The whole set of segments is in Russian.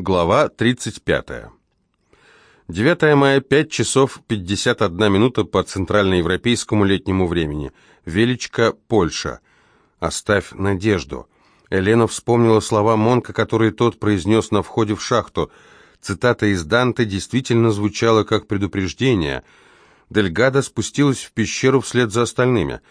Глава 35. 9 мая, 5 часов 51 минута по центральноевропейскому летнему времени. Величка, Польша. «Оставь надежду». Елена вспомнила слова Монка, которые тот произнес на входе в шахту. Цитата из Данте действительно звучала как предупреждение. Дельгада спустилась в пещеру вслед за остальными.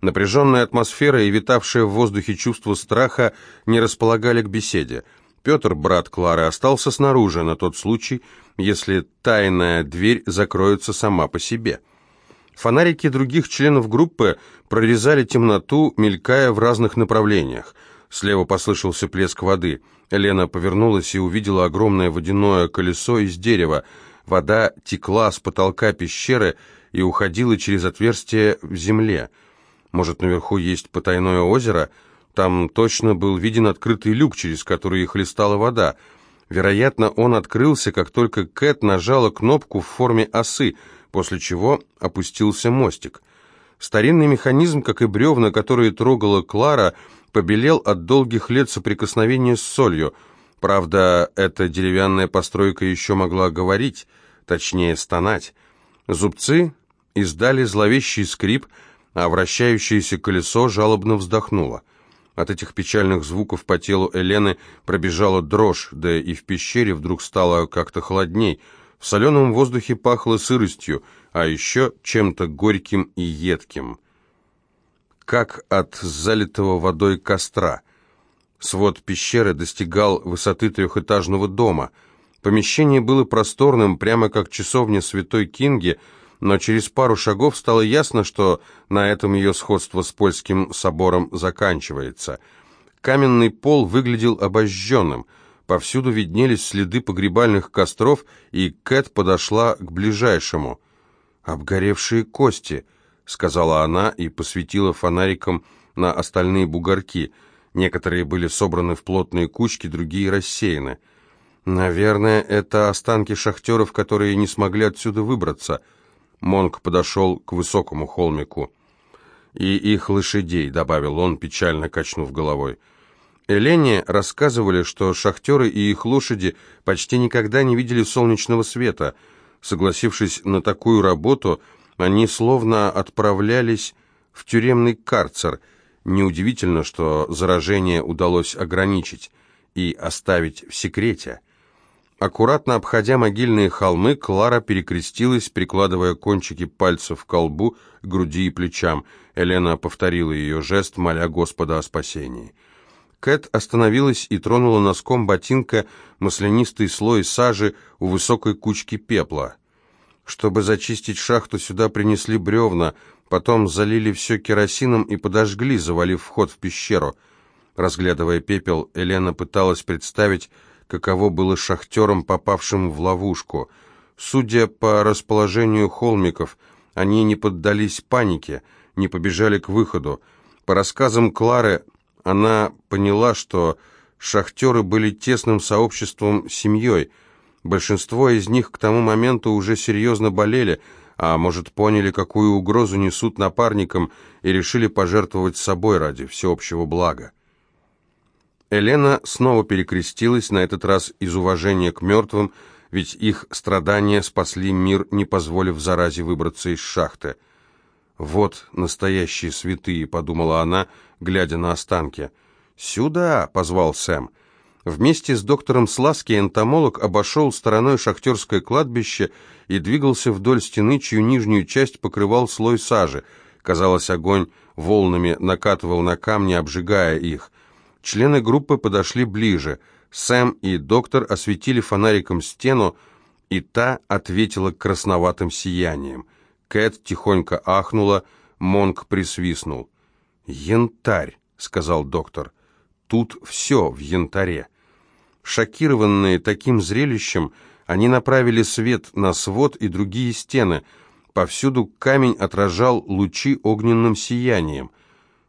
Напряженная атмосфера и витавшее в воздухе чувство страха не располагали к беседе. Петр, брат Клары, остался снаружи на тот случай, если тайная дверь закроется сама по себе. Фонарики других членов группы прорезали темноту, мелькая в разных направлениях. Слева послышался плеск воды. Лена повернулась и увидела огромное водяное колесо из дерева. Вода текла с потолка пещеры и уходила через отверстие в земле. Может, наверху есть потайное озеро — там точно был виден открытый люк, через который хлестала вода. Вероятно, он открылся, как только Кэт нажала кнопку в форме осы, после чего опустился мостик. Старинный механизм, как и бревна, которые трогала Клара, побелел от долгих лет соприкосновения с солью. Правда, эта деревянная постройка еще могла говорить, точнее стонать. Зубцы издали зловещий скрип, а вращающееся колесо жалобно вздохнуло. От этих печальных звуков по телу Элены пробежала дрожь, да и в пещере вдруг стало как-то холодней. В соленом воздухе пахло сыростью, а еще чем-то горьким и едким. Как от залитого водой костра. Свод пещеры достигал высоты трехэтажного дома. Помещение было просторным, прямо как часовня святой Кинги, но через пару шагов стало ясно, что на этом ее сходство с польским собором заканчивается. Каменный пол выглядел обожженным, повсюду виднелись следы погребальных костров, и Кэт подошла к ближайшему. «Обгоревшие кости», — сказала она и посветила фонариком на остальные бугорки. Некоторые были собраны в плотные кучки, другие рассеяны. «Наверное, это останки шахтеров, которые не смогли отсюда выбраться», — Монк подошел к высокому холмику. «И их лошадей», — добавил он, печально качнув головой. Элене рассказывали, что шахтеры и их лошади почти никогда не видели солнечного света. Согласившись на такую работу, они словно отправлялись в тюремный карцер. Неудивительно, что заражение удалось ограничить и оставить в секрете. Аккуратно обходя могильные холмы, Клара перекрестилась, прикладывая кончики пальцев к колбу, груди и плечам. Елена повторила ее жест, моля Господа о спасении. Кэт остановилась и тронула носком ботинка маслянистый слой сажи у высокой кучки пепла. Чтобы зачистить шахту, сюда принесли бревна, потом залили все керосином и подожгли, завалив вход в пещеру. Разглядывая пепел, Елена пыталась представить, каково было шахтерам, попавшим в ловушку. Судя по расположению холмиков, они не поддались панике, не побежали к выходу. По рассказам Клары, она поняла, что шахтеры были тесным сообществом, семьей. Большинство из них к тому моменту уже серьезно болели, а может поняли, какую угрозу несут напарникам и решили пожертвовать собой ради всеобщего блага. Елена снова перекрестилась, на этот раз из уважения к мертвым, ведь их страдания спасли мир, не позволив заразе выбраться из шахты. «Вот настоящие святые», — подумала она, глядя на останки. «Сюда!» — позвал Сэм. Вместе с доктором Сласки энтомолог обошел стороной шахтерское кладбище и двигался вдоль стены, чью нижнюю часть покрывал слой сажи. Казалось, огонь волнами накатывал на камни, обжигая их. Члены группы подошли ближе. Сэм и доктор осветили фонариком стену, и та ответила красноватым сиянием. Кэт тихонько ахнула, Монк присвистнул. «Янтарь», — сказал доктор. «Тут все в янтаре». Шокированные таким зрелищем, они направили свет на свод и другие стены. Повсюду камень отражал лучи огненным сиянием —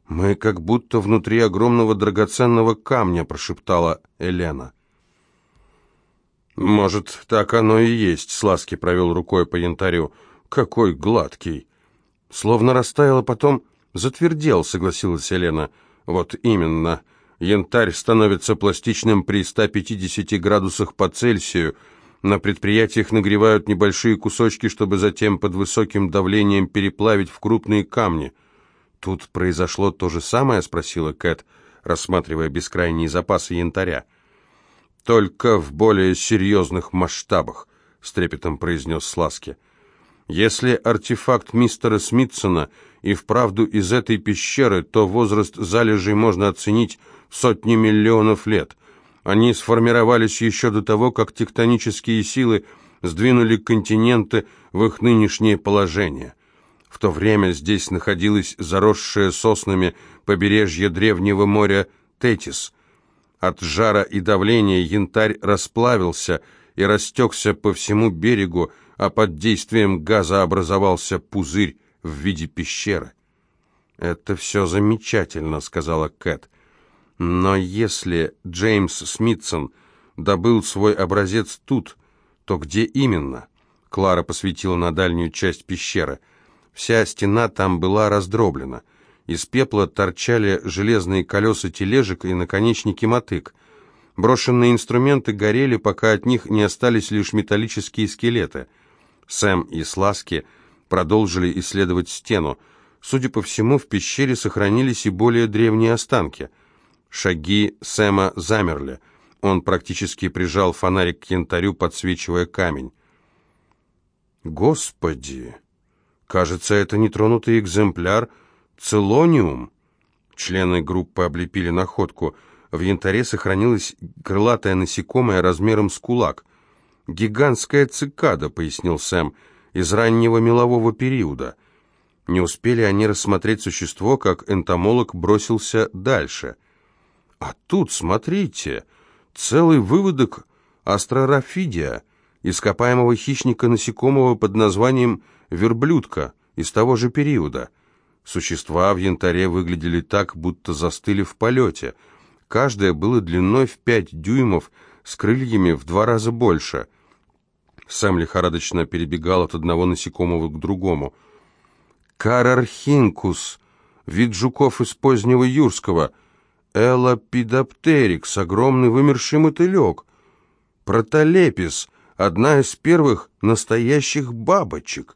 «Мы как будто внутри огромного драгоценного камня», — прошептала Елена. «Может, так оно и есть», — Сласки провел рукой по янтарю. «Какой гладкий!» «Словно растаял, а потом затвердел», — согласилась Елена. «Вот именно. Янтарь становится пластичным при 150 градусах по Цельсию. На предприятиях нагревают небольшие кусочки, чтобы затем под высоким давлением переплавить в крупные камни. «Тут произошло то же самое?» — спросила Кэт, рассматривая бескрайние запасы янтаря. «Только в более серьезных масштабах», — с трепетом произнес Сласки. «Если артефакт мистера Смитсона и вправду из этой пещеры, то возраст залежей можно оценить сотни миллионов лет. Они сформировались еще до того, как тектонические силы сдвинули континенты в их нынешнее положение. В то время здесь находилось заросшее соснами побережье древнего моря Тетис. От жара и давления янтарь расплавился и растекся по всему берегу, а под действием газа образовался пузырь в виде пещеры. «Это все замечательно», — сказала Кэт. Но если Джеймс Смитсон добыл свой образец тут, то где именно? Клара посветила на дальнюю часть пещеры. Вся стена там была раздроблена. Из пепла торчали железные колеса тележек и наконечники мотык. Брошенные инструменты горели, пока от них не остались лишь металлические скелеты. Сэм и Сласки продолжили исследовать стену. Судя по всему, в пещере сохранились и более древние останки – Шаги Сэма замерли. Он практически прижал фонарик к янтарю, подсвечивая камень. «Господи! Кажется, это нетронутый экземпляр целониум!» Члены группы облепили находку. В янтаре сохранилась крылатая насекомое размером с кулак. «Гигантская цикада», — пояснил Сэм, — «из раннего мелового периода». Не успели они рассмотреть существо, как энтомолог бросился дальше. А тут, смотрите, целый выводок астрорафидия, ископаемого хищника насекомого под названием верблюдка из того же периода. Существа в янтаре выглядели так, будто застыли в полете. Каждое было длиной в пять дюймов, с крыльями в два раза больше. Сам лихорадочно перебегал от одного насекомого к другому. «Карархинкус!» Вид жуков из позднего юрского — Элапидоптерикс, огромный вымерший мотылек. Протолепис, одна из первых настоящих бабочек.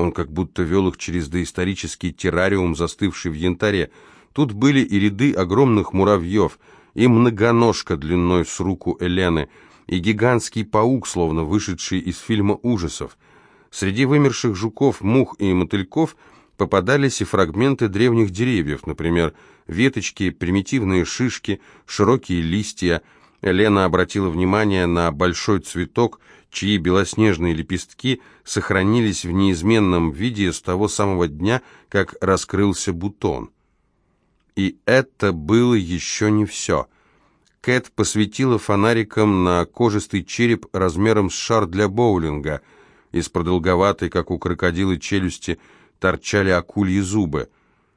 Он как будто вел их через доисторический террариум, застывший в янтаре. Тут были и ряды огромных муравьев, и многоножка длиной с руку Элены, и гигантский паук, словно вышедший из фильма ужасов. Среди вымерших жуков, мух и мотыльков – попадались и фрагменты древних деревьев, например, веточки, примитивные шишки, широкие листья. Лена обратила внимание на большой цветок, чьи белоснежные лепестки сохранились в неизменном виде с того самого дня, как раскрылся бутон. И это было еще не все. Кэт посветила фонариком на кожистый череп размером с шар для боулинга. Из продолговатой, как у крокодила, челюсти – торчали акульи зубы.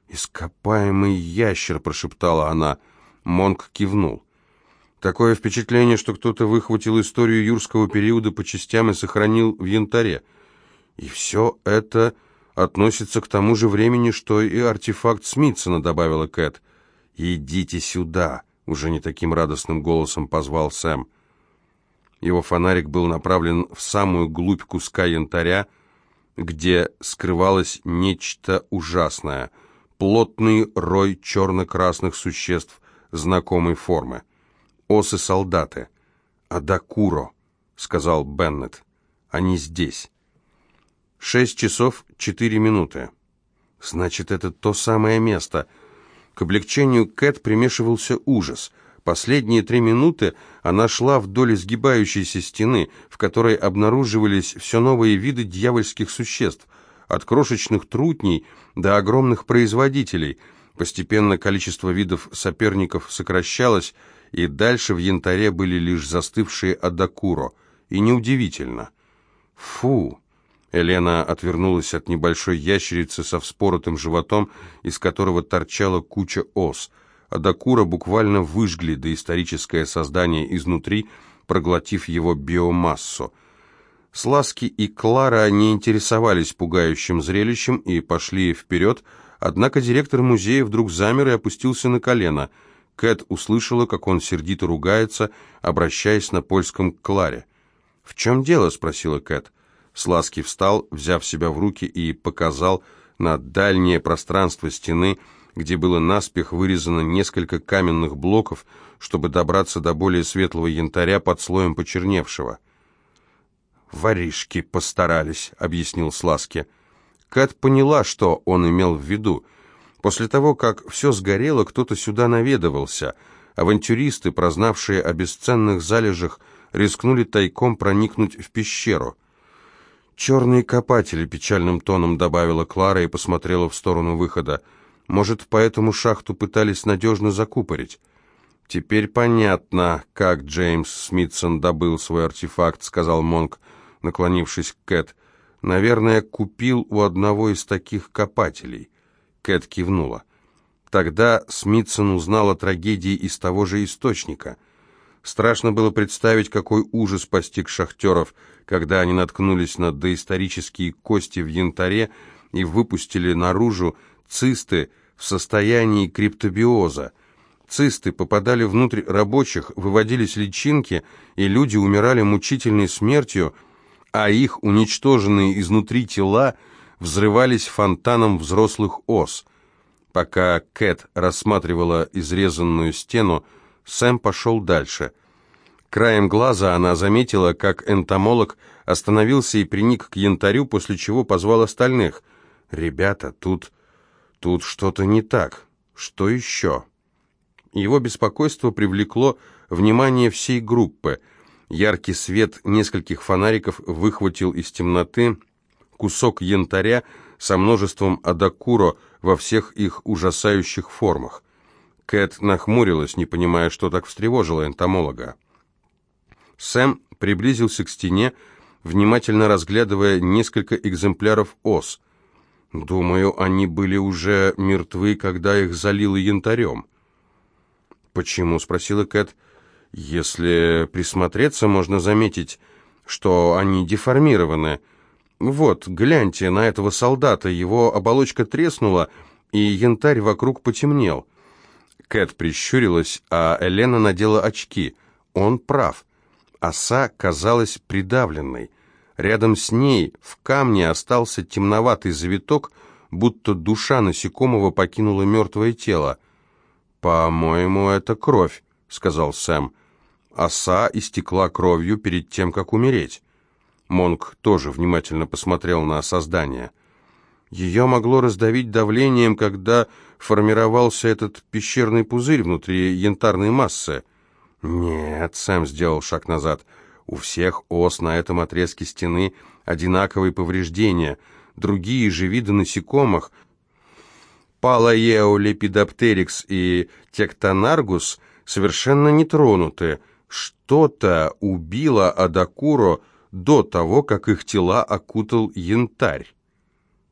«Ископаемый ящер», — прошептала она. Монк кивнул. Такое впечатление, что кто-то выхватил историю юрского периода по частям и сохранил в янтаре. И все это относится к тому же времени, что и артефакт Смитсона, добавила Кэт. «Идите сюда», — уже не таким радостным голосом позвал Сэм. Его фонарик был направлен в самую глубь куска янтаря, где скрывалось нечто ужасное. Плотный рой черно-красных существ знакомой формы. Осы-солдаты. «Адакуро», — сказал Беннет. «Они здесь». Шесть часов четыре минуты. Значит, это то самое место. К облегчению Кэт примешивался ужас — Последние три минуты она шла вдоль изгибающейся стены, в которой обнаруживались все новые виды дьявольских существ, от крошечных трутней до огромных производителей. Постепенно количество видов соперников сокращалось, и дальше в янтаре были лишь застывшие адакуро. И неудивительно. Фу! Елена отвернулась от небольшой ящерицы со вспоротым животом, из которого торчала куча ос – а Дакура буквально выжгли доисторическое создание изнутри, проглотив его биомассу. Сласки и Клара не интересовались пугающим зрелищем и пошли вперед, однако директор музея вдруг замер и опустился на колено. Кэт услышала, как он сердито ругается, обращаясь на польском к Кларе. «В чем дело?» — спросила Кэт. Сласки встал, взяв себя в руки, и показал на дальнее пространство стены, где было наспех вырезано несколько каменных блоков, чтобы добраться до более светлого янтаря под слоем почерневшего. «Воришки постарались», — объяснил Сласки. Кэт поняла, что он имел в виду. После того, как все сгорело, кто-то сюда наведывался. Авантюристы, прознавшие о бесценных залежах, рискнули тайком проникнуть в пещеру. «Черные копатели», — печальным тоном добавила Клара и посмотрела в сторону выхода. «Может, поэтому шахту пытались надежно закупорить?» «Теперь понятно, как Джеймс Смитсон добыл свой артефакт», — сказал Монк, наклонившись к Кэт. «Наверное, купил у одного из таких копателей». Кэт кивнула. Тогда Смитсон узнал о трагедии из того же источника. Страшно было представить, какой ужас постиг шахтеров, когда они наткнулись на доисторические кости в янтаре и выпустили наружу цисты в состоянии криптобиоза. Цисты попадали внутрь рабочих, выводились личинки, и люди умирали мучительной смертью, а их уничтоженные изнутри тела взрывались фонтаном взрослых ос. Пока Кэт рассматривала изрезанную стену, Сэм пошел дальше. Краем глаза она заметила, как энтомолог остановился и приник к янтарю, после чего позвал остальных. «Ребята, тут... тут что-то не так. Что еще?» Его беспокойство привлекло внимание всей группы. Яркий свет нескольких фонариков выхватил из темноты кусок янтаря со множеством адакуро во всех их ужасающих формах. Кэт нахмурилась, не понимая, что так встревожило энтомолога. Сэм приблизился к стене, внимательно разглядывая несколько экземпляров ос. Думаю, они были уже мертвы, когда их залило янтарем. «Почему?» — спросила Кэт. «Если присмотреться, можно заметить, что они деформированы. Вот, гляньте на этого солдата, его оболочка треснула, и янтарь вокруг потемнел». Кэт прищурилась, а Елена надела очки. Он прав. Оса казалась придавленной. Рядом с ней в камне остался темноватый завиток, будто душа насекомого покинула мертвое тело. «По-моему, это кровь», — сказал Сэм. Оса истекла кровью перед тем, как умереть. Монк тоже внимательно посмотрел на создание. Ее могло раздавить давлением, когда формировался этот пещерный пузырь внутри янтарной массы. «Нет», — Сэм сделал шаг назад, — «у всех ос на этом отрезке стены одинаковые повреждения. Другие же виды насекомых, Палаеолепидоптерикс и Тектонаргус, совершенно не тронуты. Что-то убило Адакуро до того, как их тела окутал янтарь».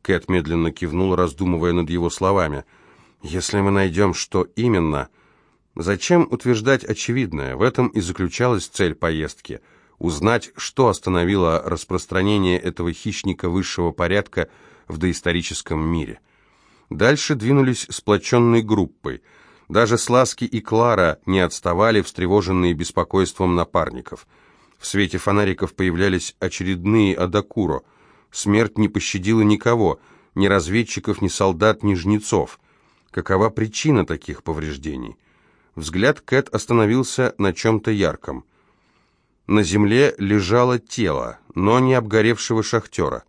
Кэт медленно кивнул, раздумывая над его словами. «Если мы найдем, что именно...» Зачем утверждать очевидное? В этом и заключалась цель поездки – узнать, что остановило распространение этого хищника высшего порядка в доисторическом мире. Дальше двинулись сплоченной группой. Даже Сласки и Клара не отставали, встревоженные беспокойством напарников. В свете фонариков появлялись очередные Адакуро. Смерть не пощадила никого, ни разведчиков, ни солдат, ни жнецов. Какова причина таких повреждений? Взгляд Кэт остановился на чем-то ярком. На земле лежало тело, но не обгоревшего шахтера.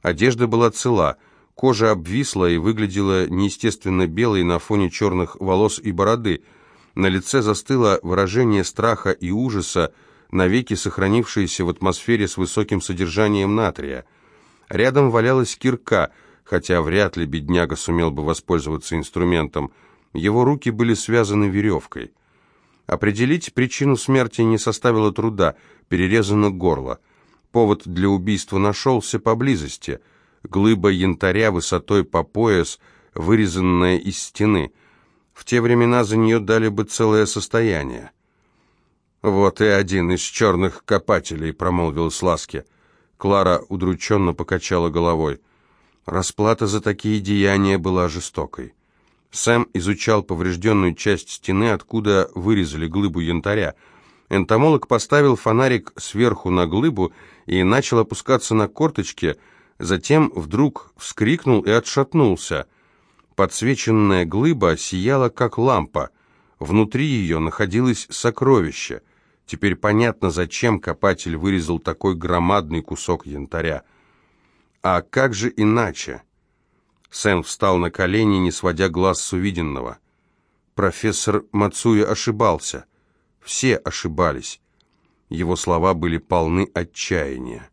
Одежда была цела, кожа обвисла и выглядела неестественно белой на фоне черных волос и бороды. На лице застыло выражение страха и ужаса, навеки сохранившееся в атмосфере с высоким содержанием натрия. Рядом валялась кирка, хотя вряд ли бедняга сумел бы воспользоваться инструментом – его руки были связаны веревкой. Определить причину смерти не составило труда, перерезано горло. Повод для убийства нашелся поблизости. Глыба янтаря высотой по пояс, вырезанная из стены. В те времена за нее дали бы целое состояние. «Вот и один из черных копателей», — промолвил Сласки. Клара удрученно покачала головой. Расплата за такие деяния была жестокой. Сэм изучал поврежденную часть стены, откуда вырезали глыбу янтаря. Энтомолог поставил фонарик сверху на глыбу и начал опускаться на корточки, затем вдруг вскрикнул и отшатнулся. Подсвеченная глыба сияла, как лампа. Внутри ее находилось сокровище. Теперь понятно, зачем копатель вырезал такой громадный кусок янтаря. А как же иначе? Сэм встал на колени, не сводя глаз с увиденного. Профессор Мацуя ошибался. Все ошибались. Его слова были полны отчаяния.